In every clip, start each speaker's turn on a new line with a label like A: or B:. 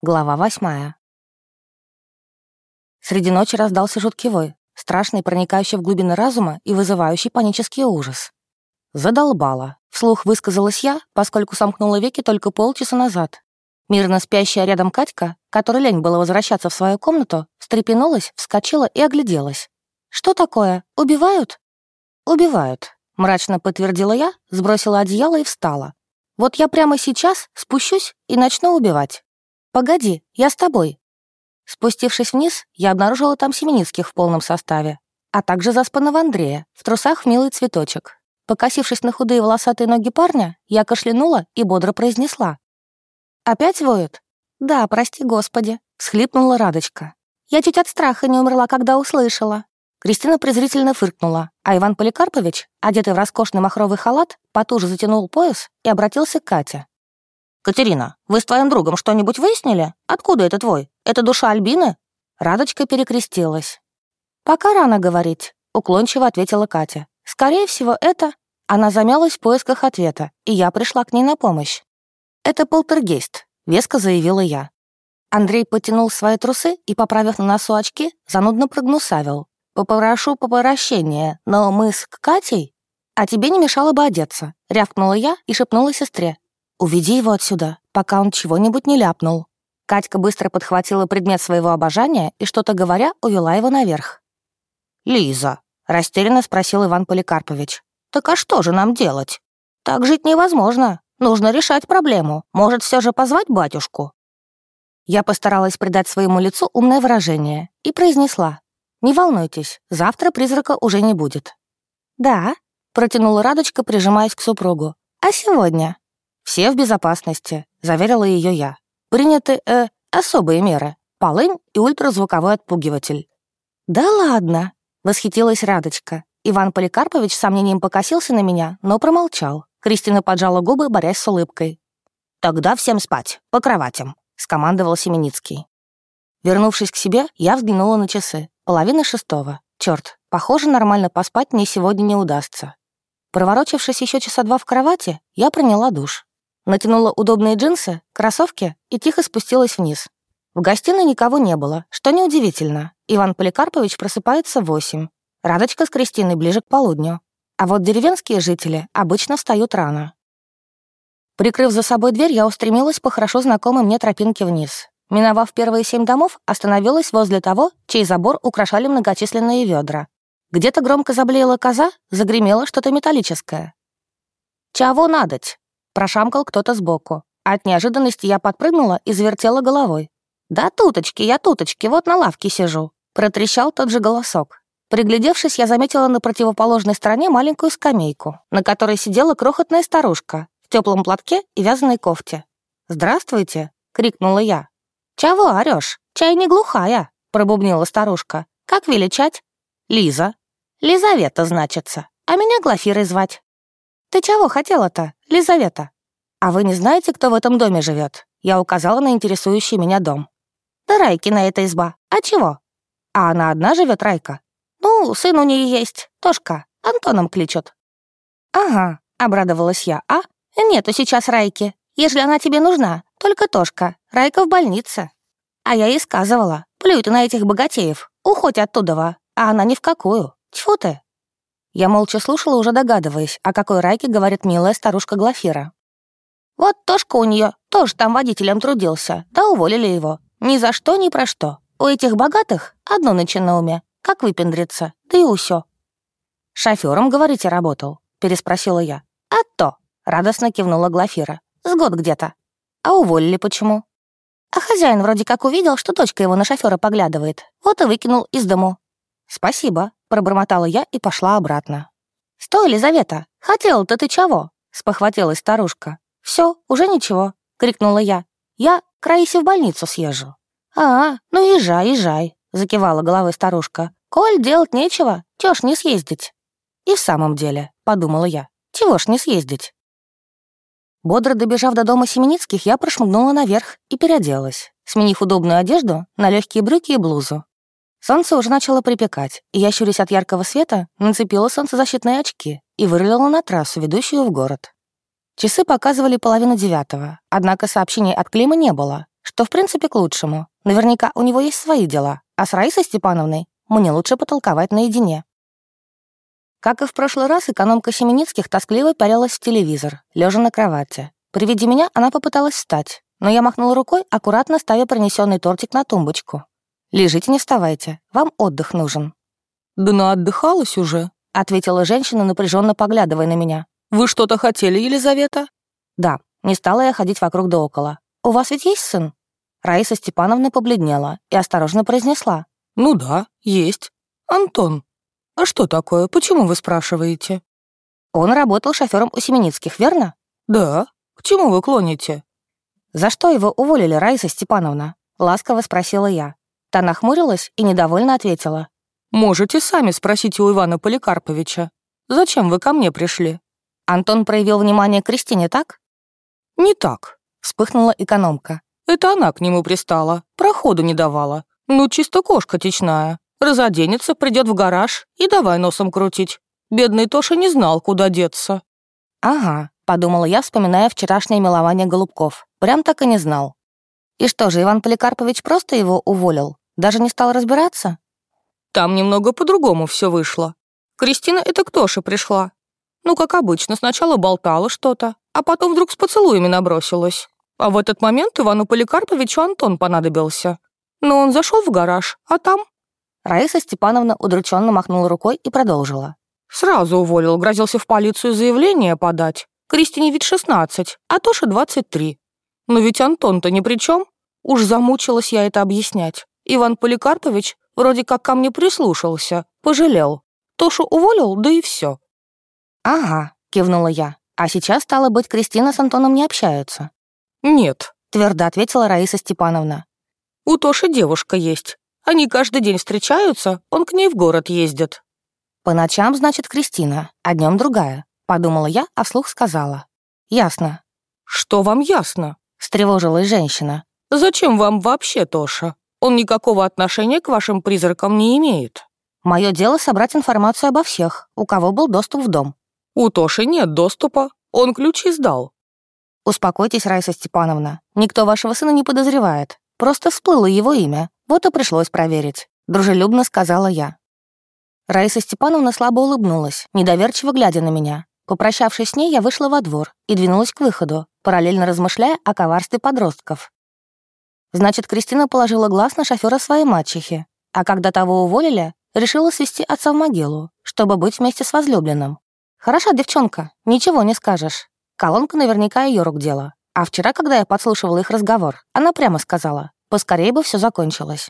A: Глава восьмая. Среди ночи раздался жуткий вой, страшный, проникающий в глубины разума и вызывающий панический ужас. Задолбала. Вслух высказалась я, поскольку сомкнула веки только полчаса назад. Мирно спящая рядом Катька, которой лень было возвращаться в свою комнату, встрепенулась, вскочила и огляделась. «Что такое? Убивают?» «Убивают», — мрачно подтвердила я, сбросила одеяло и встала. «Вот я прямо сейчас спущусь и начну убивать. «Погоди, я с тобой». Спустившись вниз, я обнаружила там Семеницких в полном составе, а также заспанного Андрея, в трусах в милый цветочек. Покосившись на худые волосатые ноги парня, я кашлянула и бодро произнесла. «Опять воют?» «Да, прости господи», — схлипнула Радочка. «Я чуть от страха не умерла, когда услышала». Кристина презрительно фыркнула, а Иван Поликарпович, одетый в роскошный махровый халат, потуже затянул пояс и обратился к Кате. «Катерина, вы с твоим другом что-нибудь выяснили? Откуда это твой? Это душа Альбины?» Радочка перекрестилась. «Пока рано говорить», — уклончиво ответила Катя. «Скорее всего, это...» Она замялась в поисках ответа, и я пришла к ней на помощь. «Это полтергейст», — веско заявила я. Андрей потянул свои трусы и, поправив на носу очки, занудно прогнусавил. «Попрошу попрощения, но мы с Катей...» «А тебе не мешало бы одеться», — рявкнула я и шепнула сестре. «Уведи его отсюда, пока он чего-нибудь не ляпнул». Катька быстро подхватила предмет своего обожания и, что-то говоря, увела его наверх. «Лиза», — растерянно спросил Иван Поликарпович, «так а что же нам делать? Так жить невозможно. Нужно решать проблему. Может, все же позвать батюшку?» Я постаралась придать своему лицу умное выражение и произнесла. «Не волнуйтесь, завтра призрака уже не будет». «Да», — протянула Радочка, прижимаясь к супругу. «А сегодня?» «Все в безопасности», — заверила ее я. «Приняты, э, особые меры. Полынь и ультразвуковой отпугиватель». «Да ладно», — восхитилась Радочка. Иван Поликарпович с сомнением покосился на меня, но промолчал. Кристина поджала губы, борясь с улыбкой. «Тогда всем спать, по кроватям», — скомандовал Семеницкий. Вернувшись к себе, я взглянула на часы. Половина шестого. Черт, похоже, нормально поспать мне сегодня не удастся. Проворочившись еще часа два в кровати, я приняла душ. Натянула удобные джинсы, кроссовки и тихо спустилась вниз. В гостиной никого не было, что неудивительно. Иван Поликарпович просыпается в восемь. Радочка с Кристиной ближе к полудню. А вот деревенские жители обычно встают рано. Прикрыв за собой дверь, я устремилась по хорошо знакомой мне тропинке вниз. Миновав первые семь домов, остановилась возле того, чей забор украшали многочисленные ведра. Где-то громко заблеяла коза, загремело что-то металлическое. «Чего надоть?» Прошамкал кто-то сбоку. От неожиданности я подпрыгнула и завертела головой. «Да туточки, я туточки, вот на лавке сижу», — протрещал тот же голосок. Приглядевшись, я заметила на противоположной стороне маленькую скамейку, на которой сидела крохотная старушка в теплом платке и вязаной кофте. «Здравствуйте!» — крикнула я. «Чего орёшь? Чай не глухая!» — пробубнила старушка. «Как величать?» «Лиза». «Лизавета, значится. А меня Глафирой звать». «Ты чего хотела-то, Лизавета?» «А вы не знаете, кто в этом доме живет? Я указала на интересующий меня дом. «Да Райкина эта изба. А чего?» «А она одна живет, Райка?» «Ну, сын у нее есть, Тошка. Антоном кличут». «Ага», — обрадовалась я. «А? Нету сейчас Райки. Если она тебе нужна, только Тошка. Райка в больнице». А я ей сказывала. Плюй ты на этих богатеев. Уходь оттуда, а она ни в какую. Тьфу ты. Я молча слушала, уже догадываясь, о какой райке говорит милая старушка Глафира. «Вот Тошка у нее тоже там водителем трудился, да уволили его. Ни за что, ни про что. У этих богатых одно нынче на уме, как выпендриться, да и усё». «Шофёром, говорите, работал?» — переспросила я. «А то!» — радостно кивнула Глафира. «С год где-то». «А уволили почему?» А хозяин вроде как увидел, что дочка его на шофера поглядывает. Вот и выкинул из дому. «Спасибо», — пробормотала я и пошла обратно. «Стой, Лизавета, хотела-то ты чего?» — спохватилась старушка. Все, уже ничего», — крикнула я. «Я к Раисе в больницу съезжу». «А, ну езжай, езжай», — закивала головой старушка. «Коль делать нечего, чё ж не съездить?» «И в самом деле», — подумала я, — «чего ж не съездить?» Бодро добежав до дома Семеницких, я прошмыгнула наверх и переоделась, сменив удобную одежду на легкие брюки и блузу. Солнце уже начало припекать, и я, щурясь от яркого света, нацепила солнцезащитные очки и вырулила на трассу, ведущую в город. Часы показывали половину девятого, однако сообщений от Клима не было, что в принципе к лучшему. Наверняка у него есть свои дела, а с Раисой Степановной мне лучше потолковать наедине. Как и в прошлый раз, экономка Семеницких тоскливо пялилась в телевизор, лежа на кровати. При виде меня она попыталась встать, но я махнула рукой, аккуратно ставя принесенный тортик на тумбочку. «Лежите, не вставайте, вам отдых нужен».
B: «Да наотдыхалась уже», —
A: ответила женщина, напряженно поглядывая на меня.
B: «Вы что-то хотели, Елизавета?»
A: «Да, не стала я ходить вокруг да около. У вас ведь есть сын?» Раиса Степановна побледнела и осторожно произнесла.
B: «Ну да, есть. Антон. А что такое? Почему вы спрашиваете?»
A: «Он работал шофером у Семеницких, верно?»
B: «Да. К чему вы клоните?»
A: «За что его уволили, Раиса Степановна?» — ласково спросила я. Та нахмурилась и недовольно ответила.
B: «Можете сами спросить у Ивана Поликарповича. Зачем вы ко мне пришли?»
A: Антон проявил внимание к Кристине, так?
B: «Не так», —
A: вспыхнула экономка.
B: «Это она к нему пристала, проходу не давала. Ну, чисто кошка течная. Разоденется, придет в гараж и давай носом крутить. Бедный Тоша не знал, куда деться».
A: «Ага», — подумала я, вспоминая вчерашнее милование Голубков. Прям так и не знал. И что же, Иван Поликарпович просто его уволил? Даже не стал разбираться?
B: Там немного по-другому все вышло. Кристина это к Тоше пришла. Ну, как обычно, сначала болтала что-то, а потом вдруг с поцелуями набросилась. А в этот момент Ивану Поликарповичу Антон понадобился. Но он зашел в гараж, а там...
A: Раиса Степановна удрученно махнула рукой и продолжила.
B: Сразу уволил, грозился в полицию заявление подать. Кристине ведь 16, а Тоше 23. Но ведь Антон-то ни при чем. Уж замучилась я это объяснять. Иван Поликарпович вроде как ко мне прислушался, пожалел. Тошу уволил, да и все.
A: «Ага», — кивнула я. «А сейчас, стало быть, Кристина с Антоном не общаются».
B: «Нет», —
A: твердо ответила Раиса Степановна.
B: «У Тоши девушка есть. Они каждый день встречаются, он к ней в город ездит».
A: «По ночам, значит, Кристина, а днем другая», — подумала я, а вслух сказала. «Ясно».
B: «Что вам ясно?»
A: — встревожилась женщина.
B: «Зачем вам вообще Тоша? Он никакого отношения к вашим призракам не имеет».
A: «Мое дело собрать информацию обо всех, у кого был доступ в дом».
B: «У Тоши нет доступа, он ключи сдал».
A: «Успокойтесь, Райса Степановна, никто вашего сына не подозревает. Просто всплыло его имя, вот и пришлось проверить», — дружелюбно сказала я. Раиса Степановна слабо улыбнулась, недоверчиво глядя на меня. Попрощавшись с ней, я вышла во двор и двинулась к выходу, параллельно размышляя о коварстве подростков. Значит, Кристина положила глаз на шофера своей мачехи, а когда того уволили, решила свести отца в могилу, чтобы быть вместе с возлюбленным. Хороша девчонка, ничего не скажешь. Колонка наверняка ее рук дело. А вчера, когда я подслушивала их разговор, она прямо сказала, поскорее бы все закончилось.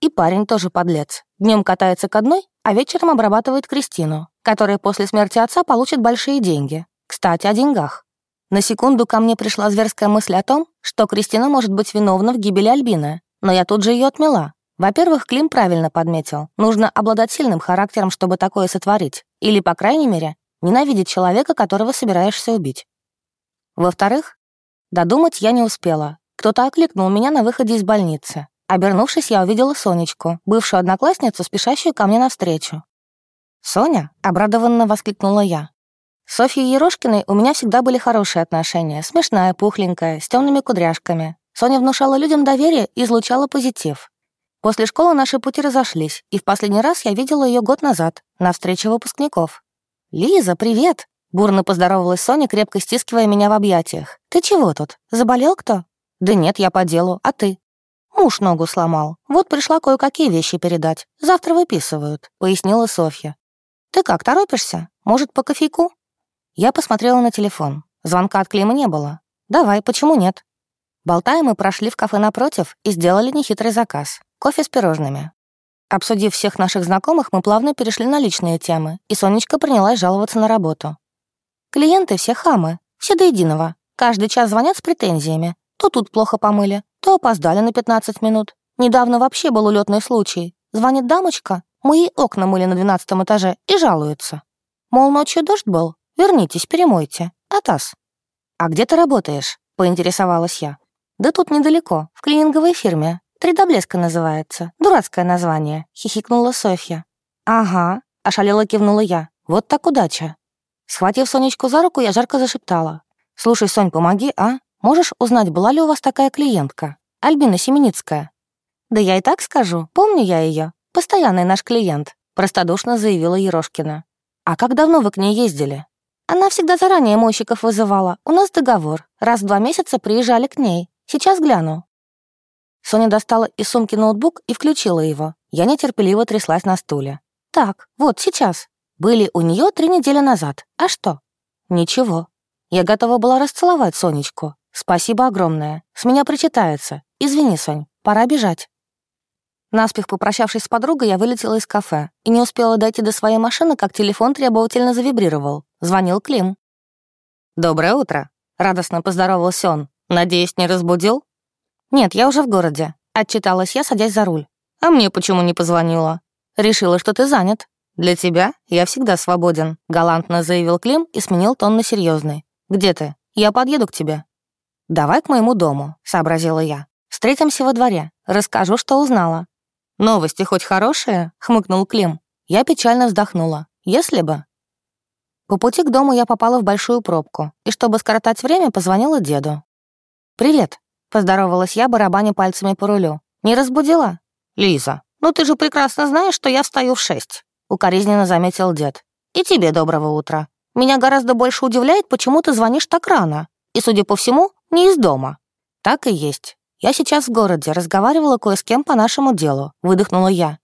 A: И парень тоже подлец. Днем катается к одной, а вечером обрабатывает Кристину, которая после смерти отца получит большие деньги. Кстати, о деньгах. На секунду ко мне пришла зверская мысль о том, что Кристина может быть виновна в гибели Альбины, но я тут же ее отмела. Во-первых, Клим правильно подметил. Нужно обладать сильным характером, чтобы такое сотворить. Или, по крайней мере, ненавидеть человека, которого собираешься убить. Во-вторых, додумать я не успела. Кто-то окликнул меня на выходе из больницы. Обернувшись, я увидела Сонечку, бывшую одноклассницу, спешащую ко мне навстречу. «Соня?» — обрадованно воскликнула я. С Софьей Ерошкиной у меня всегда были хорошие отношения, смешная, пухленькая, с темными кудряшками. Соня внушала людям доверие и излучала позитив. После школы наши пути разошлись, и в последний раз я видела ее год назад, на встрече выпускников. «Лиза, привет!» — бурно поздоровалась Соня, крепко стискивая меня в объятиях. «Ты чего тут? Заболел кто?» «Да нет, я по делу. А ты?» «Муж ногу сломал. Вот пришла кое-какие вещи передать. Завтра выписывают», — пояснила Софья. «Ты как, торопишься? Может, по кофейку?» Я посмотрела на телефон. Звонка от Клима не было. «Давай, почему нет?» Болтая, мы прошли в кафе напротив и сделали нехитрый заказ. Кофе с пирожными. Обсудив всех наших знакомых, мы плавно перешли на личные темы, и Сонечка принялась жаловаться на работу. Клиенты все хамы, все до единого. Каждый час звонят с претензиями. То тут плохо помыли, то опоздали на 15 минут. Недавно вообще был улетный случай. Звонит дамочка, мы ей окна мыли на 12 этаже и жалуются. Мол, ночью дождь был, вернитесь, перемойте. Атас. «А где ты работаешь?» — поинтересовалась я. «Да тут недалеко, в клининговой фирме. Три называется. Дурацкое название», — хихикнула Софья. «Ага», — ошалела кивнула я. «Вот так удача». Схватив Сонечку за руку, я жарко зашептала. «Слушай, Сонь, помоги, а? Можешь узнать, была ли у вас такая клиентка? Альбина Семеницкая». «Да я и так скажу, помню я ее. Постоянный наш клиент», — простодушно заявила Ерошкина. «А как давно вы к ней ездили?» «Она всегда заранее мойщиков вызывала. У нас договор. Раз в два месяца приезжали к ней. Сейчас гляну». Соня достала из сумки ноутбук и включила его. Я нетерпеливо тряслась на стуле. «Так, вот, сейчас. Были у нее три недели назад. А что?» «Ничего. Я готова была расцеловать Сонечку. Спасибо огромное. С меня причитается. Извини, Сонь, пора бежать». Наспех попрощавшись с подругой, я вылетела из кафе и не успела дойти до своей машины, как телефон требовательно завибрировал. Звонил Клим. «Доброе утро», — радостно поздоровался он. «Надеюсь, не разбудил?» «Нет, я уже в городе», — отчиталась я, садясь за руль. «А мне почему не позвонила?» «Решила, что ты занят». «Для тебя я всегда свободен», — галантно заявил Клим и сменил тон на серьезный. «Где ты? Я подъеду к тебе». «Давай к моему дому», — сообразила я. «Встретимся во дворе. Расскажу, что узнала». «Новости хоть хорошие?» — хмыкнул Клим. Я печально вздохнула. «Если бы...» По пути к дому я попала в большую пробку, и чтобы скоротать время, позвонила деду. «Привет», — поздоровалась я, барабаня пальцами по рулю. «Не разбудила?» «Лиза, ну ты же прекрасно знаешь, что я встаю в шесть», — укоризненно заметил дед. «И тебе доброго утра. Меня гораздо больше удивляет, почему ты звонишь так рано. И, судя по всему, не из дома». «Так и есть. «Я сейчас в городе, разговаривала кое с кем по нашему делу», — выдохнула я.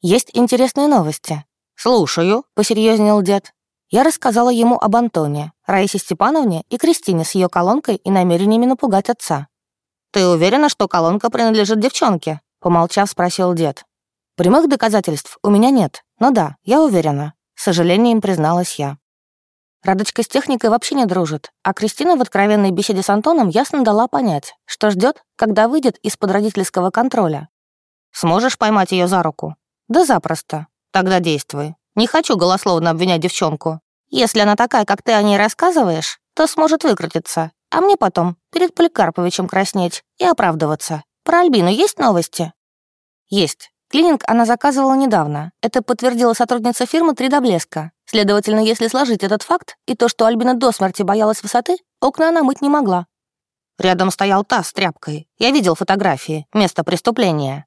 A: «Есть интересные новости». «Слушаю», — посерьезнел дед. Я рассказала ему об Антоне, Раисе Степановне и Кристине с ее колонкой и намерениями напугать отца. «Ты уверена, что колонка принадлежит девчонке?» — помолчав, спросил дед. «Прямых доказательств у меня нет, но да, я уверена», — с сожалением призналась я. Радочка с техникой вообще не дружит, а Кристина в откровенной беседе с Антоном ясно дала понять, что ждет, когда выйдет из-под родительского контроля. «Сможешь поймать ее за руку?» «Да запросто. Тогда действуй. Не хочу голословно обвинять девчонку. Если она такая, как ты о ней рассказываешь, то сможет выкрутиться, а мне потом перед Поликарповичем краснеть и оправдываться. Про Альбину есть новости?» «Есть. Клининг она заказывала недавно. Это подтвердила сотрудница фирмы «Три блеска». Следовательно, если сложить этот факт и то, что Альбина до смерти боялась высоты, окна она мыть не могла. Рядом стоял таз с тряпкой. Я видел фотографии, место преступления.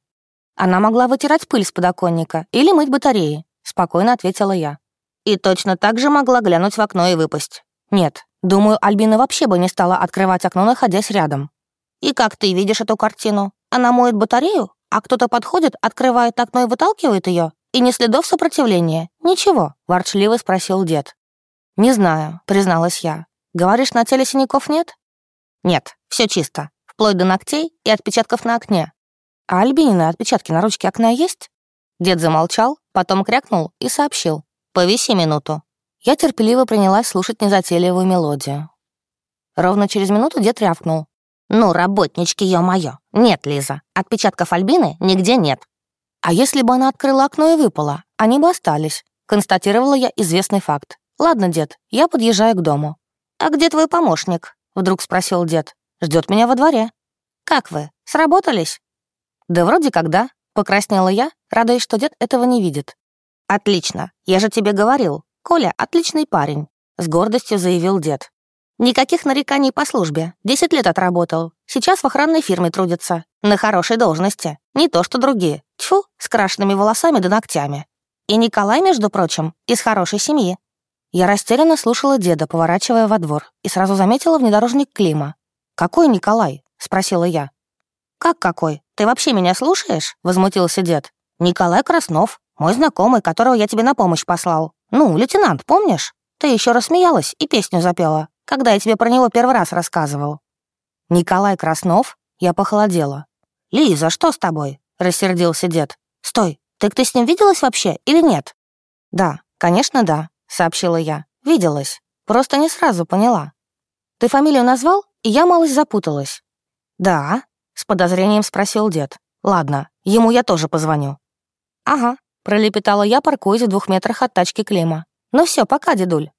A: Она могла вытирать пыль с подоконника или мыть батареи, спокойно ответила я. И точно так же могла глянуть в окно и выпасть. Нет, думаю, Альбина вообще бы не стала открывать окно, находясь рядом. И как ты видишь эту картину? Она моет батарею, а кто-то подходит, открывает окно и выталкивает ее, и ни следов сопротивления. Ничего, ворчливо спросил дед. Не знаю, призналась я. Говоришь, на теле синяков нет? Нет, все чисто, вплоть до ногтей и отпечатков на окне. А Альбинины отпечатки на ручке окна есть? Дед замолчал, потом крякнул и сообщил. «Повиси минуту». Я терпеливо принялась слушать незатейливую мелодию. Ровно через минуту дед рявкнул. «Ну, работнички, ё-моё! Нет, Лиза, отпечатков Альбины нигде нет». «А если бы она открыла окно и выпала, они бы остались», констатировала я известный факт. «Ладно, дед, я подъезжаю к дому». «А где твой помощник?» вдруг спросил дед. Ждет меня во дворе». «Как вы, сработались?» «Да вроде когда», — покраснела я, радуясь, что дед этого не видит. «Отлично, я же тебе говорил. Коля — отличный парень», — с гордостью заявил дед. Никаких нареканий по службе. Десять лет отработал. Сейчас в охранной фирме трудится. На хорошей должности. Не то, что другие. Тьфу, с крашенными волосами да ногтями. И Николай, между прочим, из хорошей семьи. Я растерянно слушала деда, поворачивая во двор, и сразу заметила внедорожник Клима. «Какой Николай?» — спросила я. «Как какой? Ты вообще меня слушаешь?» — возмутился дед. «Николай Краснов, мой знакомый, которого я тебе на помощь послал. Ну, лейтенант, помнишь? Ты еще рассмеялась и песню запела когда я тебе про него первый раз рассказывал». «Николай Краснов?» Я похолодела. «Лиза, что с тобой?» — рассердился дед. «Стой, так ты с ним виделась вообще или нет?» «Да, конечно, да», — сообщила я. «Виделась. Просто не сразу поняла». «Ты фамилию назвал?» И я малость запуталась. «Да», — с подозрением спросил дед. «Ладно, ему я тоже позвоню». «Ага», — пролепетала я, паркуясь в двух метрах от тачки Клима. «Ну все, пока, дедуль».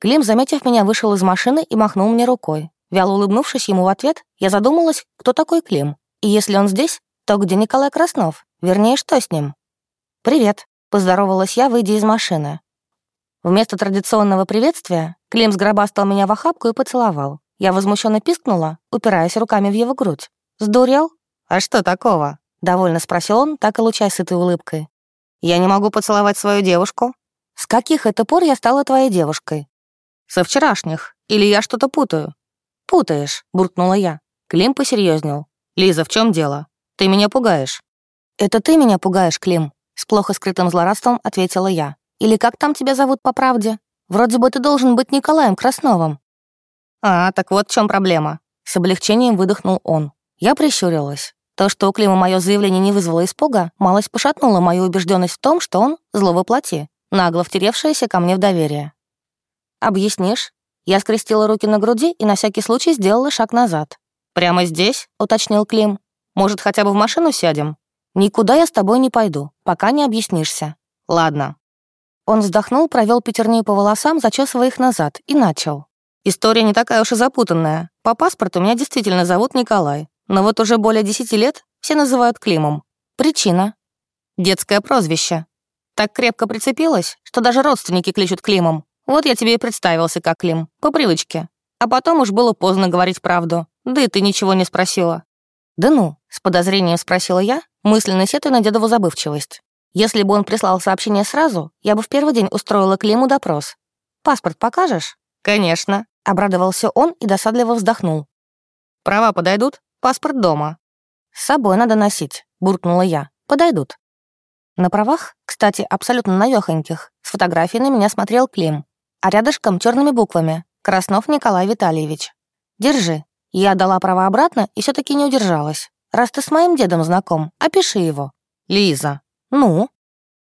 A: Клим, заметив меня, вышел из машины и махнул мне рукой. Вяло улыбнувшись ему в ответ, я задумалась, кто такой Клим. И если он здесь, то где Николай Краснов? Вернее, что с ним? «Привет», — поздоровалась я, выйдя из машины. Вместо традиционного приветствия Клим сгробастал меня в охапку и поцеловал. Я возмущенно пискнула, упираясь руками в его грудь. «Сдурел? «А что такого?» — довольно спросил он, так и лучай с этой улыбкой. «Я не могу поцеловать свою девушку?» «С каких это пор я стала твоей девушкой?» «Со вчерашних. Или я что-то путаю?» «Путаешь», — буркнула я. Клим посерьезнел. «Лиза, в чем дело? Ты меня пугаешь». «Это ты меня пугаешь, Клим», — с плохо скрытым злорадством ответила я. «Или как там тебя зовут по правде? Вроде бы ты должен быть Николаем Красновым». «А, так вот в чем проблема». С облегчением выдохнул он. Я прищурилась. То, что у Клима мое заявление не вызвало испуга, малость пошатнула мою убежденность в том, что он зло воплоти, нагло втеревшееся ко мне в доверие. «Объяснишь?» Я скрестила руки на груди и на всякий случай сделала шаг назад. «Прямо здесь?» — уточнил Клим. «Может, хотя бы в машину сядем?» «Никуда я с тобой не пойду, пока не объяснишься». «Ладно». Он вздохнул, провел пятерней по волосам, зачесывая их назад, и начал. «История не такая уж и запутанная. По паспорту меня действительно зовут Николай. Но вот уже более десяти лет все называют Климом. Причина? Детское прозвище. Так крепко прицепилась, что даже родственники кличут Климом. Вот я тебе и представился как Клим, по привычке. А потом уж было поздно говорить правду. Да и ты ничего не спросила. «Да ну?» — с подозрением спросила я, мысленно сетуя на дедову забывчивость. Если бы он прислал сообщение сразу, я бы в первый день устроила Климу допрос. «Паспорт покажешь?» «Конечно», — обрадовался он и досадливо вздохнул. «Права подойдут? Паспорт дома». «С собой надо носить», — буркнула я. «Подойдут». На правах, кстати, абсолютно навёхоньких, с фотографией на меня смотрел Клим, а рядышком черными буквами «Краснов Николай Витальевич». «Держи». Я дала права обратно и все таки не удержалась. «Раз ты с моим дедом знаком, опиши его». «Лиза». «Ну?»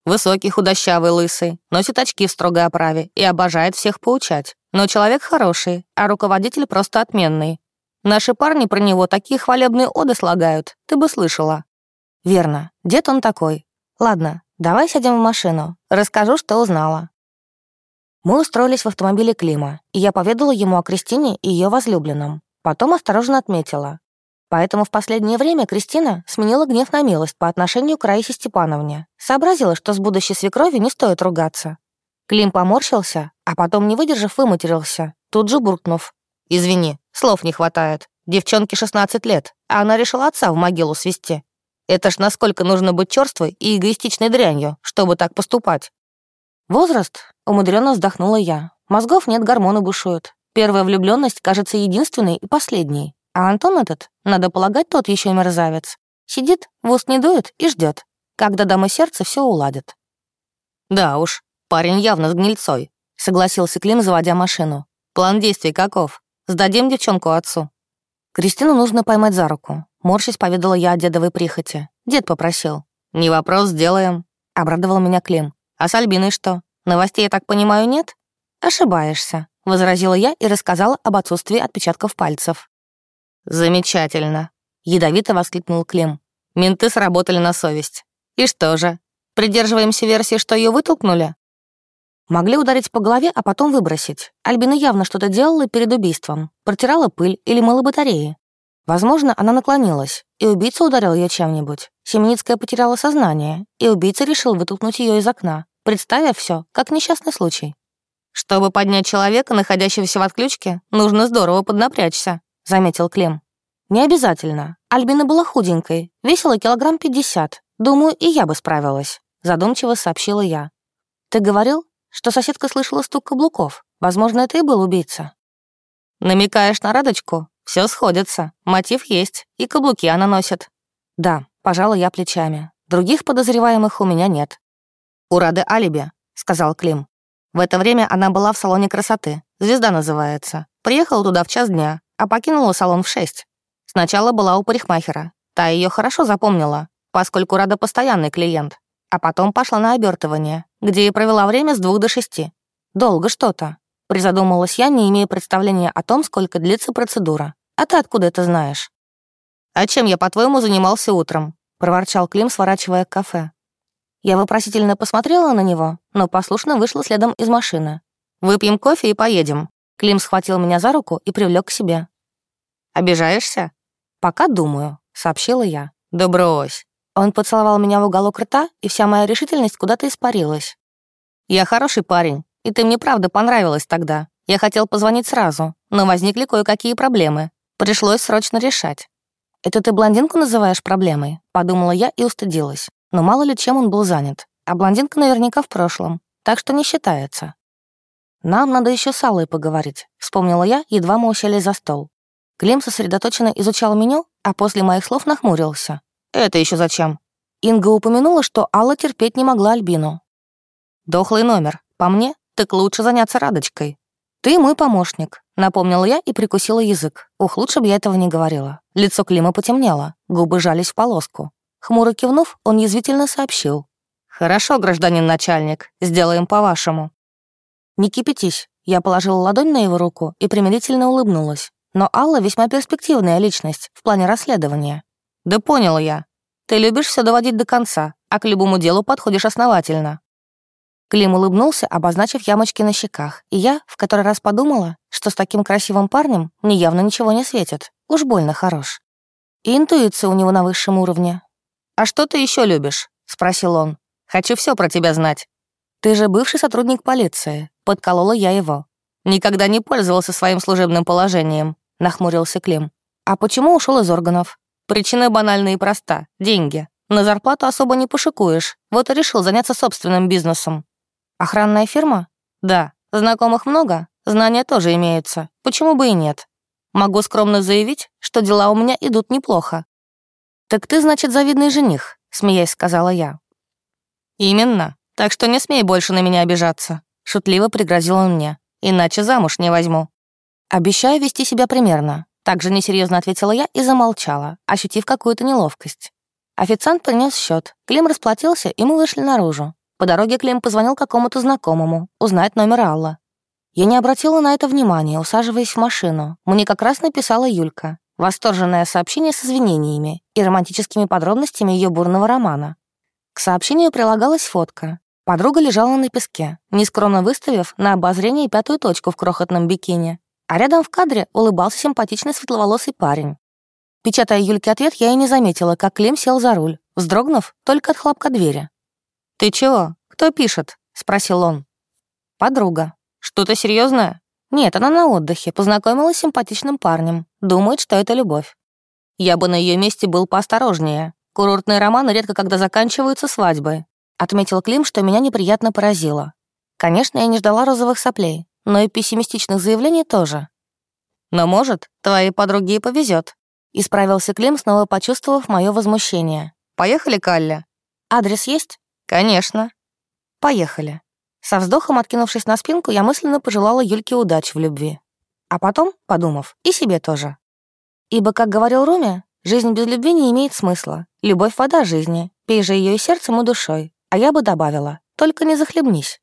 A: Высокий, худощавый, лысый, носит очки в строгой оправе и обожает всех поучать. Но человек хороший, а руководитель просто отменный. Наши парни про него такие хвалебные оды слагают, ты бы слышала. Верно, дед он такой. Ладно, давай сядем в машину, расскажу, что узнала. Мы устроились в автомобиле Клима, и я поведала ему о Кристине и ее возлюбленном. Потом осторожно отметила. Поэтому в последнее время Кристина сменила гнев на милость по отношению к Раисе Степановне. Сообразила, что с будущей свекрови не стоит ругаться. Клим поморщился, а потом, не выдержав, выматерился, тут же буркнув. «Извини, слов не хватает. Девчонке 16 лет, а она решила отца в могилу свести. Это ж насколько нужно быть черствой и эгоистичной дрянью, чтобы так поступать». «Возраст?» — умудренно вздохнула я. «Мозгов нет, гормоны бушуют. Первая влюбленность кажется единственной и последней. А Антон этот, надо полагать, тот еще мерзавец. Сидит, в уст не дует и ждет, когда дама сердца все уладит». «Да уж, парень явно с гнильцой», — согласился Клим, заводя машину. «План действий каков?» Сдадим девчонку отцу». Кристину нужно поймать за руку. Морщись поведала я о дедовой прихоти. Дед попросил. «Не вопрос, сделаем», — обрадовал меня Клим. «А с Альбиной что? Новостей, я так понимаю, нет?» «Ошибаешься», — возразила я и рассказала об отсутствии отпечатков пальцев. «Замечательно», — ядовито воскликнул Клим. «Менты сработали на совесть. И что же, придерживаемся версии, что ее вытолкнули?» Могли ударить по голове, а потом выбросить. Альбина явно что-то делала перед убийством. Протирала пыль или мыла батареи. Возможно, она наклонилась, и убийца ударил ее чем-нибудь. Семеницкая потеряла сознание, и убийца решил вытолкнуть ее из окна, представив все как несчастный случай. «Чтобы поднять человека, находящегося в отключке, нужно здорово поднапрячься», — заметил Клем. «Не обязательно. Альбина была худенькой, весила килограмм пятьдесят. Думаю, и я бы справилась», — задумчиво сообщила я. «Ты говорил, что соседка слышала стук каблуков. Возможно, это и был убийца. Намекаешь на Радочку? Все сходится. Мотив есть, и каблуки она носит. Да, пожалуй, я плечами. Других подозреваемых у меня нет. У Рады алиби, сказал Клим. В это время она была в салоне красоты. Звезда называется. Приехала туда в час дня, а покинула салон в шесть. Сначала была у парикмахера. Та ее хорошо запомнила, поскольку Рада постоянный клиент а потом пошла на обертывание, где и провела время с двух до шести. Долго что-то. Призадумалась я, не имея представления о том, сколько длится процедура. А ты откуда это знаешь? «А чем я, по-твоему, занимался утром?» — проворчал Клим, сворачивая к кафе. Я вопросительно посмотрела на него, но послушно вышла следом из машины. «Выпьем кофе и поедем». Клим схватил меня за руку и привлек к себе. «Обижаешься?» «Пока думаю», — сообщила я. «Да брось. Он поцеловал меня в уголок рта, и вся моя решительность куда-то испарилась. «Я хороший парень, и ты мне правда понравилась тогда. Я хотел позвонить сразу, но возникли кое-какие проблемы. Пришлось срочно решать». «Это ты блондинку называешь проблемой?» — подумала я и устыдилась. Но мало ли чем он был занят. А блондинка наверняка в прошлом, так что не считается. «Нам надо еще с Аллой поговорить», — вспомнила я, едва мы уселись за стол. Клим сосредоточенно изучал меню, а после моих слов нахмурился. «Это еще зачем?» Инга упомянула, что Алла терпеть не могла Альбину. «Дохлый номер. По мне, так лучше заняться Радочкой. Ты мой помощник», — напомнила я и прикусила язык. Ух, лучше бы я этого не говорила. Лицо Клима потемнело, губы жались в полоску. Хмуро кивнув, он язвительно сообщил. «Хорошо, гражданин начальник, сделаем по-вашему». «Не кипятись». Я положила ладонь на его руку и примирительно улыбнулась. Но Алла весьма перспективная личность в плане расследования. «Да понял я. Ты любишь все доводить до конца, а к любому делу подходишь основательно». Клим улыбнулся, обозначив ямочки на щеках, и я в который раз подумала, что с таким красивым парнем мне явно ничего не светит. Уж больно хорош. И интуиция у него на высшем уровне. «А что ты еще любишь?» — спросил он. «Хочу все про тебя знать». «Ты же бывший сотрудник полиции», — подколола я его. «Никогда не пользовался своим служебным положением», — нахмурился Клим. «А почему ушел из органов?» «Причина банальна и проста — деньги. На зарплату особо не пошикуешь, вот и решил заняться собственным бизнесом». «Охранная фирма?» «Да. Знакомых много, знания тоже имеются. Почему бы и нет?» «Могу скромно заявить, что дела у меня идут неплохо». «Так ты, значит, завидный жених», — смеясь сказала я. «Именно. Так что не смей больше на меня обижаться», — шутливо пригрозил он мне. «Иначе замуж не возьму». «Обещаю вести себя примерно», — также несерьезно ответила я и замолчала, ощутив какую-то неловкость. Официант принес счет. Клим расплатился, и мы вышли наружу. По дороге Клим позвонил какому-то знакомому, узнать номер Алла. Я не обратила на это внимания, усаживаясь в машину. Мне как раз написала Юлька. Восторженное сообщение с извинениями и романтическими подробностями ее бурного романа. К сообщению прилагалась фотка. Подруга лежала на песке, нескромно выставив на обозрение пятую точку в крохотном бикини. А рядом в кадре улыбался симпатичный светловолосый парень. Печатая Юльке ответ, я и не заметила, как Клим сел за руль, вздрогнув только от хлопка двери. «Ты чего? Кто пишет?» — спросил он. «Подруга. Что-то серьезное? Нет, она на отдыхе, познакомилась с симпатичным парнем. Думает, что это любовь. Я бы на ее месте был поосторожнее. Курортные романы редко когда заканчиваются свадьбой. Отметил Клим, что меня неприятно поразило. Конечно, я не ждала розовых соплей, но и пессимистичных заявлений тоже. Но, может, твоей подруге повезет. Исправился Клим, снова почувствовав мое возмущение. «Поехали, Калля?» «Адрес есть?» «Конечно». «Поехали». Со вздохом, откинувшись на спинку, я мысленно пожелала Юльке удачи в любви. А потом, подумав, и себе тоже. Ибо, как говорил Руми, жизнь без любви не имеет смысла. Любовь — вода жизни. Пей же ее и сердцем, и душой. А я бы добавила, только не захлебнись.